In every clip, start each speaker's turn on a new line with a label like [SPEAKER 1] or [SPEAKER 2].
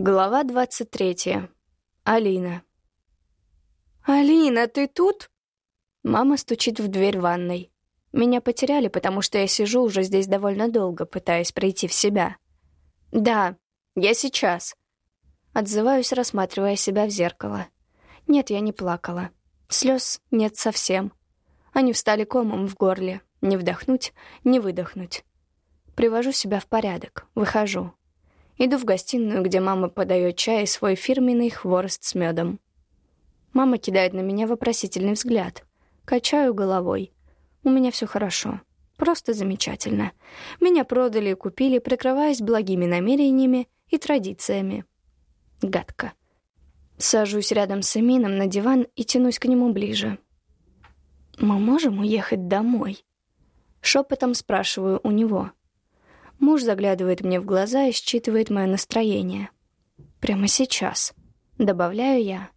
[SPEAKER 1] Глава двадцать третья. Алина. «Алина, ты тут?» Мама стучит в дверь ванной. Меня потеряли, потому что я сижу уже здесь довольно долго, пытаясь прийти в себя. «Да, я сейчас». Отзываюсь, рассматривая себя в зеркало. Нет, я не плакала. Слез нет совсем. Они встали комом в горле. Не вдохнуть, не выдохнуть. Привожу себя в порядок, выхожу. Иду в гостиную, где мама подает чай и свой фирменный хворост с медом. Мама кидает на меня вопросительный взгляд. Качаю головой. У меня все хорошо. Просто замечательно. Меня продали и купили, прикрываясь благими намерениями и традициями. Гадко. Сажусь рядом с Эмином на диван и тянусь к нему ближе. «Мы можем уехать домой?» Шепотом спрашиваю у него. Муж заглядывает мне в глаза и считывает мое настроение. Прямо сейчас. Добавляю я.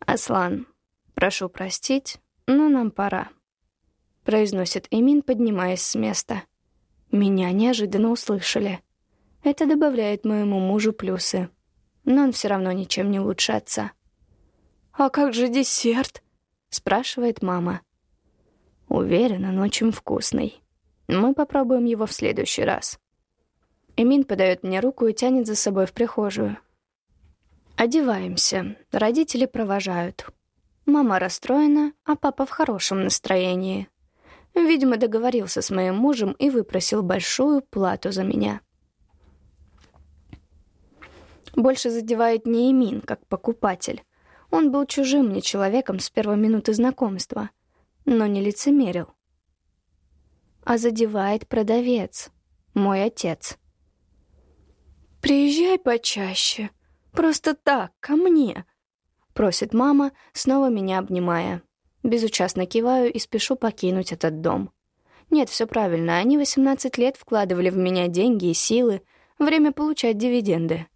[SPEAKER 1] «Аслан, прошу простить, но нам пора», — произносит Эмин, поднимаясь с места. Меня неожиданно услышали. Это добавляет моему мужу плюсы. Но он все равно ничем не лучше отца. «А как же десерт?» — спрашивает мама. Уверен, он очень вкусный. Мы попробуем его в следующий раз. Эмин подает мне руку и тянет за собой в прихожую. Одеваемся. Родители провожают. Мама расстроена, а папа в хорошем настроении. Видимо, договорился с моим мужем и выпросил большую плату за меня. Больше задевает не Эмин, как покупатель. Он был чужим мне человеком с первой минуты знакомства, но не лицемерил а задевает продавец, мой отец. «Приезжай почаще, просто так, ко мне», — просит мама, снова меня обнимая. Безучастно киваю и спешу покинуть этот дом. Нет, все правильно, они 18 лет вкладывали в меня деньги и силы, время получать дивиденды.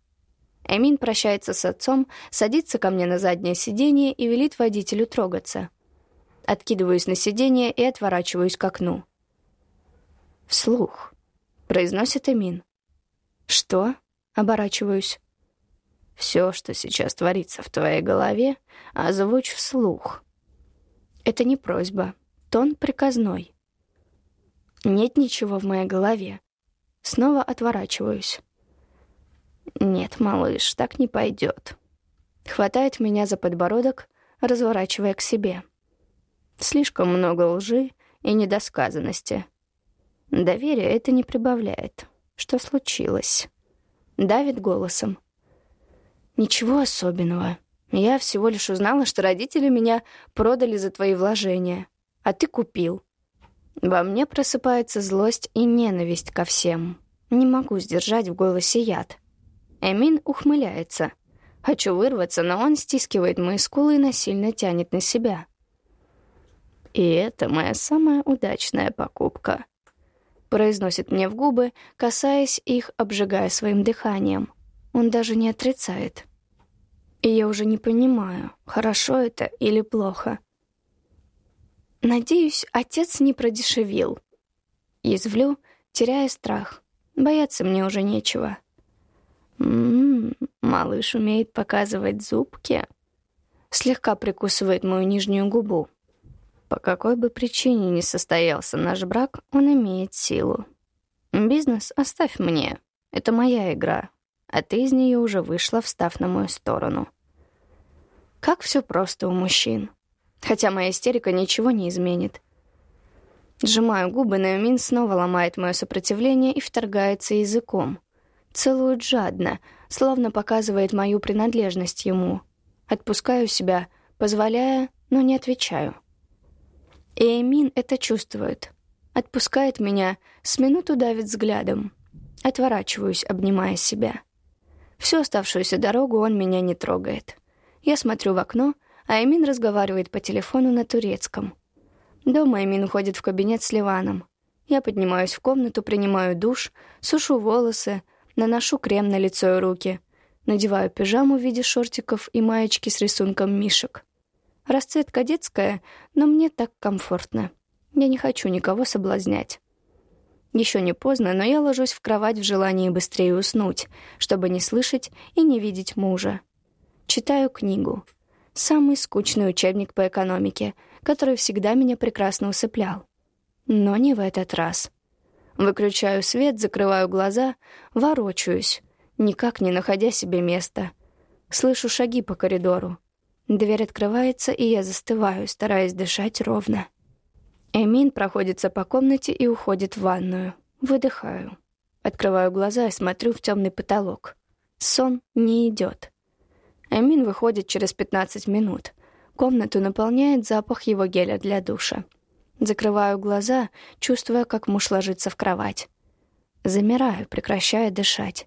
[SPEAKER 1] Эмин прощается с отцом, садится ко мне на заднее сиденье и велит водителю трогаться. Откидываюсь на сиденье и отворачиваюсь к окну. «Вслух», — произносит Эмин. «Что?» — оборачиваюсь. «Все, что сейчас творится в твоей голове, озвучь вслух». Это не просьба, тон приказной. Нет ничего в моей голове. Снова отворачиваюсь. «Нет, малыш, так не пойдет». Хватает меня за подбородок, разворачивая к себе. Слишком много лжи и недосказанности. Доверия это не прибавляет. Что случилось? Давит голосом. Ничего особенного. Я всего лишь узнала, что родители меня продали за твои вложения, а ты купил. Во мне просыпается злость и ненависть ко всем. Не могу сдержать в голосе яд. Эмин ухмыляется. Хочу вырваться, но он стискивает мои скулы и насильно тянет на себя. И это моя самая удачная покупка произносит мне в губы, касаясь их, обжигая своим дыханием. Он даже не отрицает. И я уже не понимаю, хорошо это или плохо. Надеюсь, отец не продешевил. Язвлю, теряя страх. Бояться мне уже нечего. «М-м-м, малыш умеет показывать зубки. Слегка прикусывает мою нижнюю губу. По какой бы причине ни состоялся наш брак, он имеет силу. Бизнес оставь мне. Это моя игра. А ты из нее уже вышла, встав на мою сторону. Как все просто у мужчин. Хотя моя истерика ничего не изменит. Сжимаю губы, но Юмин снова ломает мое сопротивление и вторгается языком. Целует жадно, словно показывает мою принадлежность ему. Отпускаю себя, позволяя, но не отвечаю. И Эмин это чувствует. Отпускает меня, с минуту давит взглядом. Отворачиваюсь, обнимая себя. Всю оставшуюся дорогу он меня не трогает. Я смотрю в окно, а Эмин разговаривает по телефону на турецком. Дома Эмин уходит в кабинет с Ливаном. Я поднимаюсь в комнату, принимаю душ, сушу волосы, наношу крем на лицо и руки, надеваю пижаму в виде шортиков и маечки с рисунком мишек. Расцветка детская, но мне так комфортно. Я не хочу никого соблазнять. Еще не поздно, но я ложусь в кровать в желании быстрее уснуть, чтобы не слышать и не видеть мужа. Читаю книгу. Самый скучный учебник по экономике, который всегда меня прекрасно усыплял. Но не в этот раз. Выключаю свет, закрываю глаза, ворочаюсь, никак не находя себе места. Слышу шаги по коридору. Дверь открывается, и я застываю, стараясь дышать ровно. Эмин проходится по комнате и уходит в ванную. Выдыхаю. Открываю глаза и смотрю в темный потолок. Сон не идет. Эмин выходит через 15 минут. Комнату наполняет запах его геля для душа. Закрываю глаза, чувствуя, как муж ложится в кровать. Замираю, прекращая дышать.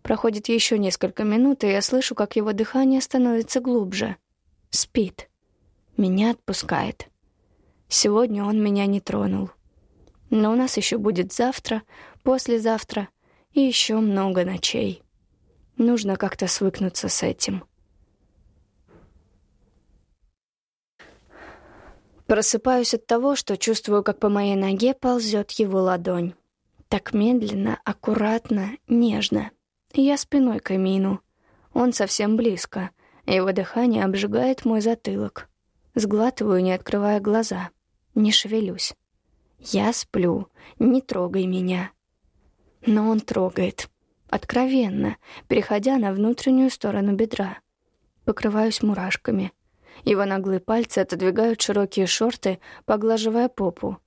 [SPEAKER 1] Проходит еще несколько минут, и я слышу, как его дыхание становится глубже. Спит. Меня отпускает. Сегодня он меня не тронул. Но у нас еще будет завтра, послезавтра и еще много ночей. Нужно как-то свыкнуться с этим. Просыпаюсь от того, что чувствую, как по моей ноге ползет его ладонь. Так медленно, аккуратно, нежно. Я спиной к Эмину. Он совсем близко. Его дыхание обжигает мой затылок. Сглатываю, не открывая глаза. Не шевелюсь. Я сплю. Не трогай меня. Но он трогает. Откровенно, переходя на внутреннюю сторону бедра. Покрываюсь мурашками — его наглые пальцы отодвигают широкие шорты, поглаживая попу.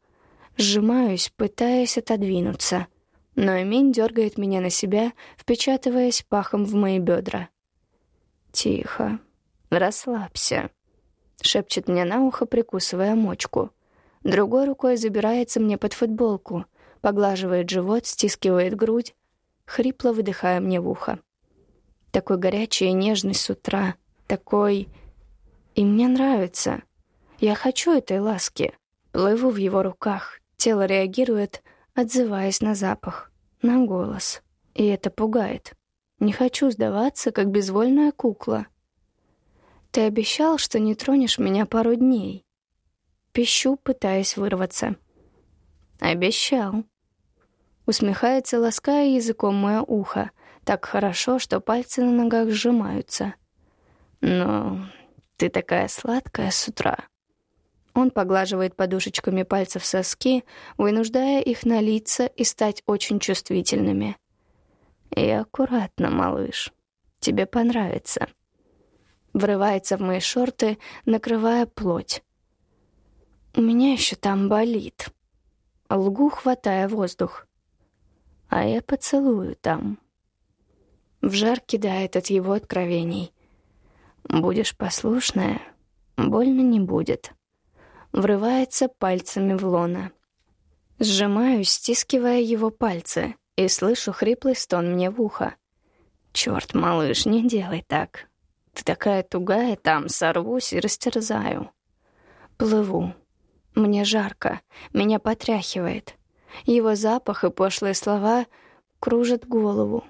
[SPEAKER 1] Сжимаюсь, пытаясь отодвинуться. Но Эмин дергает меня на себя, впечатываясь пахом в мои бедра. «Тихо. Расслабься», — шепчет мне на ухо, прикусывая мочку. Другой рукой забирается мне под футболку, поглаживает живот, стискивает грудь, хрипло выдыхая мне в ухо. Такой горячий и нежный с утра, такой... И мне нравится. Я хочу этой ласки. Плыву в его руках. Тело реагирует, отзываясь на запах, на голос. И это пугает. Не хочу сдаваться, как безвольная кукла. Ты обещал, что не тронешь меня пару дней. Пищу, пытаясь вырваться. Обещал. Усмехается, лаская языком мое ухо. Так хорошо, что пальцы на ногах сжимаются. Но ты такая сладкая с утра». Он поглаживает подушечками пальцев соски, вынуждая их налиться и стать очень чувствительными. «И аккуратно, малыш. Тебе понравится». Врывается в мои шорты, накрывая плоть. «У меня еще там болит». Лгу, хватая воздух. А я поцелую там. В жар кидает от его откровений. Будешь послушная, больно не будет. Врывается пальцами в лона. Сжимаю, стискивая его пальцы, и слышу хриплый стон мне в ухо. «Чёрт, малыш, не делай так. Ты такая тугая, там сорвусь и растерзаю». Плыву. Мне жарко, меня потряхивает. Его запах и пошлые слова кружат голову.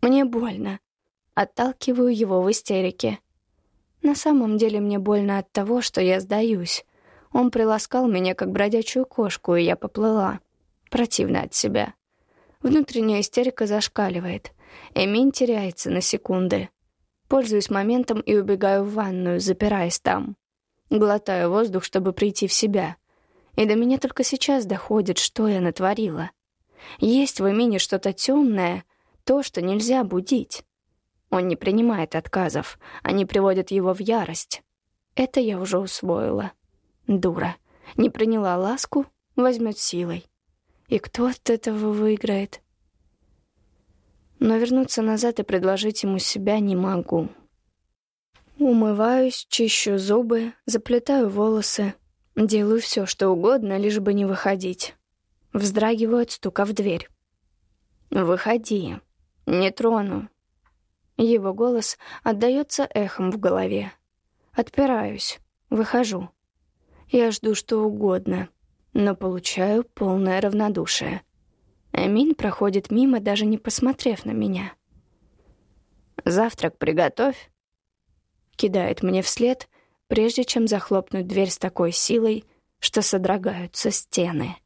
[SPEAKER 1] Мне больно. Отталкиваю его в истерике. На самом деле мне больно от того, что я сдаюсь. Он приласкал меня, как бродячую кошку, и я поплыла. Противно от себя. Внутренняя истерика зашкаливает. Эмин теряется на секунды. Пользуюсь моментом и убегаю в ванную, запираясь там. Глотаю воздух, чтобы прийти в себя. И до меня только сейчас доходит, что я натворила. Есть в Эмине что-то темное, то, что нельзя будить. Он не принимает отказов, они приводят его в ярость. Это я уже усвоила. Дура. Не приняла ласку, возьмет силой. И кто от этого выиграет? Но вернуться назад и предложить ему себя не могу. Умываюсь, чищу зубы, заплетаю волосы. Делаю все, что угодно, лишь бы не выходить. Вздрагиваю от стука в дверь. «Выходи. Не трону. Его голос отдаётся эхом в голове. Отпираюсь, выхожу. Я жду что угодно, но получаю полное равнодушие. Эмин проходит мимо, даже не посмотрев на меня. «Завтрак приготовь», — кидает мне вслед, прежде чем захлопнуть дверь с такой силой, что содрогаются стены.